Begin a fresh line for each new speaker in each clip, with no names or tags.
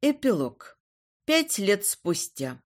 Эпилог. Пять лет спустя.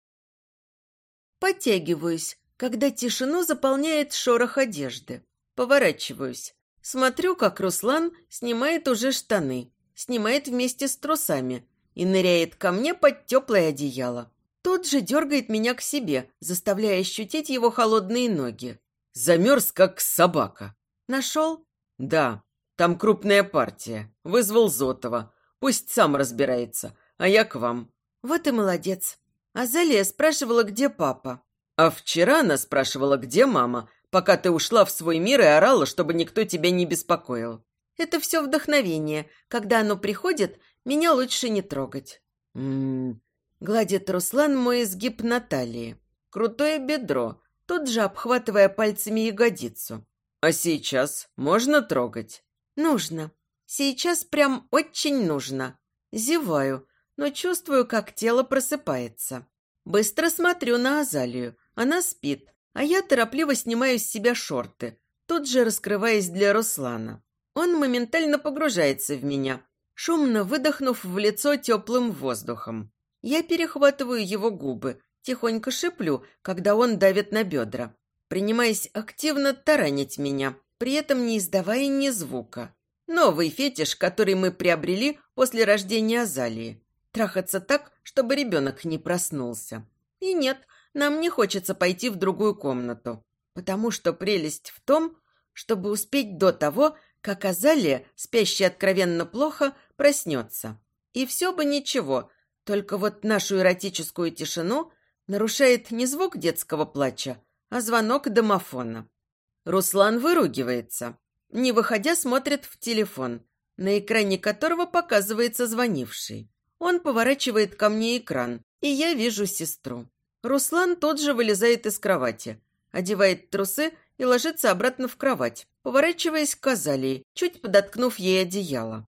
Подтягиваюсь, когда тишину заполняет шорох одежды. Поворачиваюсь. Смотрю, как Руслан снимает уже штаны, снимает вместе с трусами и ныряет ко мне под теплое одеяло. Тут же дергает меня к себе, заставляя ощутить его холодные ноги.
Замерз, как собака.
Нашел?
Да, там крупная партия. Вызвал Зотова. Пусть сам разбирается а я к вам».
«Вот и молодец. Азалия спрашивала, где папа».
«А вчера она спрашивала, где мама, пока ты ушла в свой мир и орала, чтобы никто тебя не беспокоил».
«Это все вдохновение. Когда оно приходит, меня лучше не трогать».
«М-м-м...»
Гладит Руслан мой изгиб на талии. Крутое бедро, тут же обхватывая пальцами ягодицу.
«А сейчас можно трогать?»
«Нужно. Сейчас прям очень нужно». Зеваю, но чувствую, как тело просыпается. Быстро смотрю на Азалию. Она спит, а я торопливо снимаю с себя шорты, тут же раскрываясь для Руслана. Он моментально погружается в меня, шумно выдохнув в лицо теплым воздухом. Я перехватываю его губы, тихонько шиплю, когда он давит на бедра, принимаясь активно таранить меня, при этом не издавая ни звука. Новый фетиш, который мы приобрели после рождения Азалии. Трахаться так, чтобы ребенок не проснулся. И нет, нам не хочется пойти в другую комнату, потому что прелесть в том, чтобы успеть до того, как Азалия, спящая откровенно плохо, проснется. И все бы ничего, только вот нашу эротическую тишину нарушает не звук детского плача, а звонок домофона. Руслан выругивается. Не выходя, смотрит в телефон, на экране которого показывается звонивший. Он поворачивает ко мне экран, и я вижу сестру. Руслан тут же вылезает из кровати, одевает трусы и ложится обратно в кровать, поворачиваясь к Азалии, чуть подоткнув ей одеяло.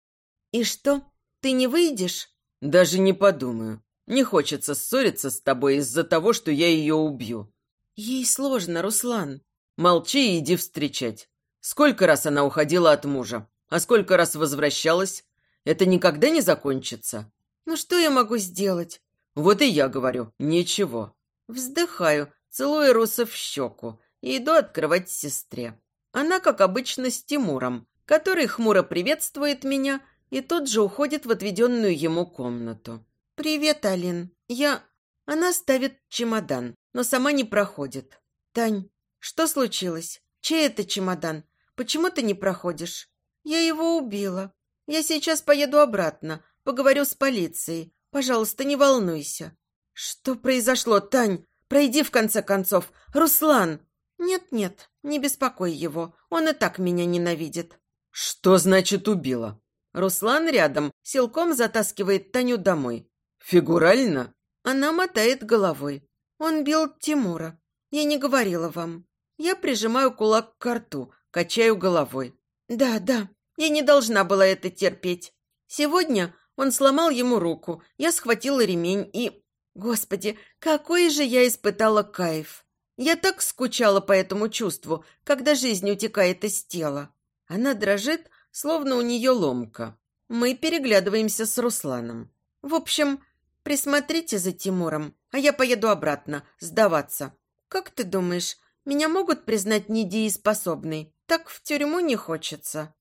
«И что, ты не выйдешь?»
«Даже не подумаю. Не хочется ссориться с тобой из-за того, что я ее убью».
«Ей сложно, Руслан».
«Молчи и иди встречать. Сколько раз она уходила от мужа, а сколько раз возвращалась? Это никогда не закончится.
«Ну что я могу сделать?»
«Вот и я говорю, ничего».
Вздыхаю, целую Руса в щеку и иду открывать сестре. Она, как обычно, с Тимуром, который хмуро приветствует меня и тут же уходит в отведенную ему комнату. «Привет, Алин. Я...» Она ставит чемодан, но сама не проходит. «Тань, что случилось? Чей это чемодан? Почему ты не проходишь?» «Я его убила. Я сейчас поеду обратно. Поговорю с полицией. Пожалуйста, не волнуйся». «Что произошло, Тань? Пройди, в конце концов. Руслан!» «Нет-нет, не беспокой его. Он и так меня ненавидит».
«Что значит убила?»
Руслан рядом, силком затаскивает Таню домой.
«Фигурально?»
Она мотает головой. Он бил Тимура. Я не говорила вам. Я прижимаю кулак к рту, качаю головой. Да, да, я не должна была это терпеть. Сегодня он сломал ему руку, я схватила ремень и... Господи, какой же я испытала кайф! Я так скучала по этому чувству, когда жизнь утекает из тела. Она дрожит, словно у нее ломка. Мы переглядываемся с Русланом. В общем, присмотрите за Тимуром, а я поеду обратно, сдаваться. Как ты думаешь, меня могут признать недееспособной? Так в тюрьму не хочется.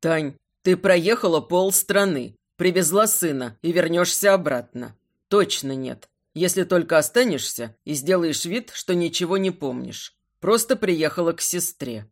Тань, ты проехала полстраны. Привезла сына и вернешься обратно. Точно нет. Если только останешься и сделаешь вид, что ничего не помнишь. Просто приехала к сестре.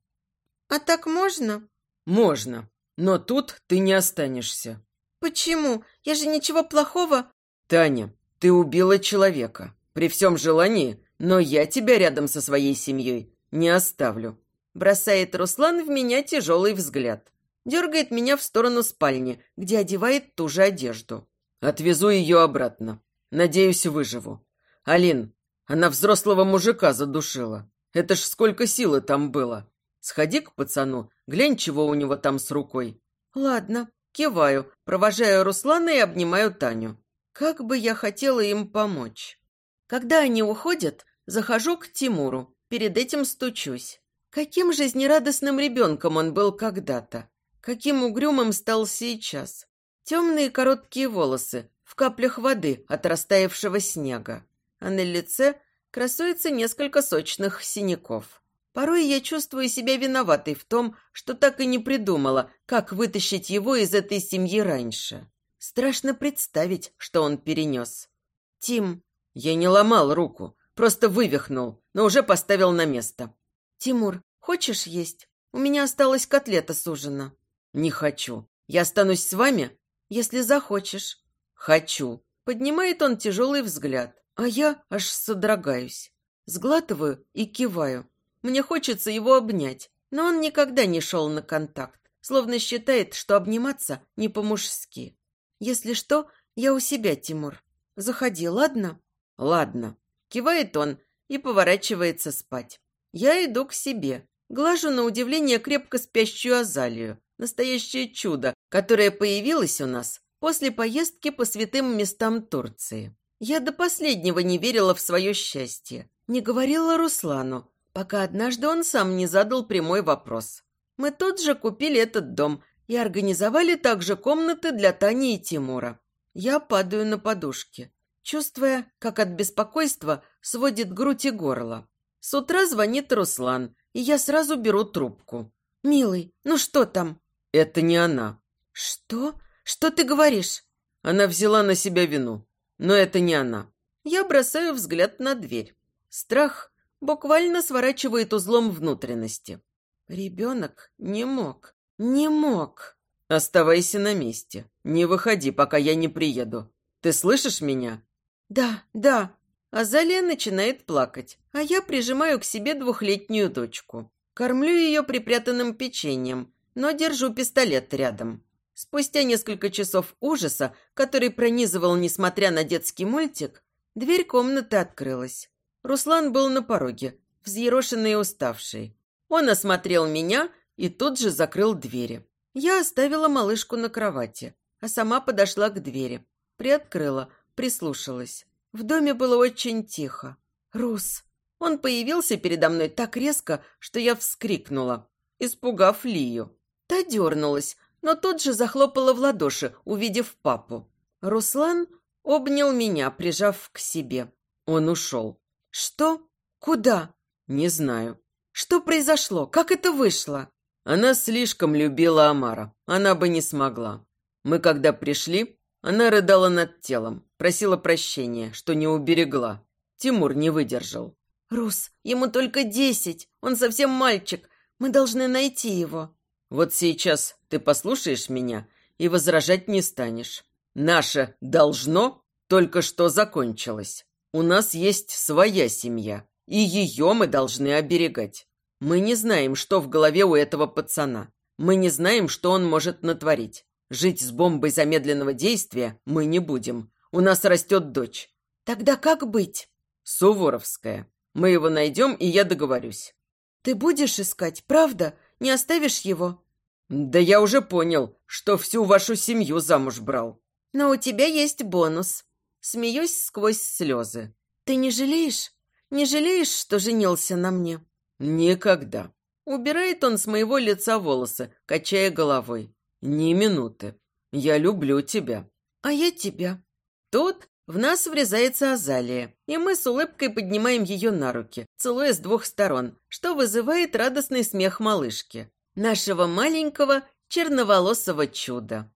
А так можно?
Можно. Но тут ты не останешься.
Почему? Я же ничего плохого...
Таня, ты убила человека. При всем желании, но я тебя рядом со своей семьей не оставлю.
Бросает Руслан в меня тяжелый взгляд дергает меня в сторону спальни, где одевает ту же одежду.
«Отвезу ее обратно. Надеюсь, выживу. Алин, она взрослого мужика задушила. Это ж сколько силы там было. Сходи к пацану, глянь, чего у него там с рукой».
«Ладно». Киваю, провожаю Руслана и обнимаю Таню. Как бы я хотела им помочь. Когда они уходят, захожу к Тимуру, перед этим стучусь. Каким жизнерадостным ребенком он был когда-то. Каким угрюмым стал сейчас. Темные короткие волосы, в каплях воды от растаявшего снега, а на лице красуется несколько сочных синяков. Порой я чувствую себя виноватой в том, что так и не придумала, как вытащить его из этой семьи раньше. Страшно представить, что он перенес. «Тим...» Я не ломал руку, просто вывихнул, но уже поставил на место. «Тимур, хочешь есть? У меня осталась котлета с ужина». «Не хочу. Я останусь с вами, если захочешь». «Хочу». Поднимает он тяжелый взгляд, а я аж содрогаюсь. Сглатываю и киваю. Мне хочется его обнять, но он никогда не шел на контакт, словно считает, что обниматься не по-мужски. Если что, я у себя, Тимур. Заходи, ладно? Ладно. Кивает он и поворачивается спать. Я иду к себе. Глажу на удивление крепко спящую Азалию. Настоящее чудо, которое появилось у нас после поездки по святым местам Турции. Я до последнего не верила в свое счастье. Не говорила Руслану, пока однажды он сам не задал прямой вопрос. Мы тут же купили этот дом и организовали также комнаты для Тани и Тимура. Я падаю на подушки, чувствуя, как от беспокойства сводит грудь и горло. С утра звонит Руслан, и я сразу беру трубку. «Милый, ну что там?»
«Это не она».
«Что? Что ты говоришь?»
Она взяла на себя вину, но это не она.
Я бросаю взгляд на дверь. Страх буквально сворачивает узлом внутренности. Ребенок не мог, не мог.
Оставайся на месте. Не выходи, пока я не приеду. Ты слышишь меня?
Да, да. Азалия начинает плакать, а я прижимаю к себе двухлетнюю дочку. Кормлю ее припрятанным печеньем, но держу пистолет рядом. Спустя несколько часов ужаса, который пронизывал, несмотря на детский мультик, дверь комнаты открылась. Руслан был на пороге, взъерошенный и уставший. Он осмотрел меня и тут же закрыл двери. Я оставила малышку на кровати, а сама подошла к двери. Приоткрыла, прислушалась. В доме было очень тихо. «Рус!» Он появился передо мной так резко, что я вскрикнула, испугав Лию. Та дернулась, но тут же захлопала в ладоши, увидев папу. Руслан обнял меня, прижав к себе. Он ушел. «Что? Куда?»
«Не знаю».
«Что произошло? Как это вышло?»
Она слишком любила Амара. Она бы не смогла. Мы когда пришли, она рыдала над телом, просила прощения, что не уберегла. Тимур не выдержал.
«Рус, ему только десять. Он совсем мальчик. Мы должны найти его».
«Вот сейчас ты послушаешь меня и возражать не станешь. Наше «должно» только что закончилось. У нас есть своя семья, и ее мы должны оберегать. Мы не знаем, что в голове у этого пацана. Мы не знаем, что он может натворить. Жить с бомбой замедленного действия мы не будем. У нас растет дочь.
Тогда как быть?
Суворовская. Мы его найдем, и я договорюсь.
Ты будешь искать, правда? Не оставишь его?
Да я уже понял, что всю вашу семью замуж брал.
Но у тебя есть бонус. Смеюсь сквозь слезы. «Ты не жалеешь? Не жалеешь, что женился на мне?»
«Никогда». Убирает он с моего лица волосы, качая головой. «Ни минуты. Я люблю тебя».
«А я тебя». Тут в нас врезается Азалия, и мы с улыбкой поднимаем ее на руки, целуя с двух сторон, что вызывает радостный смех малышки. Нашего маленького черноволосого чуда.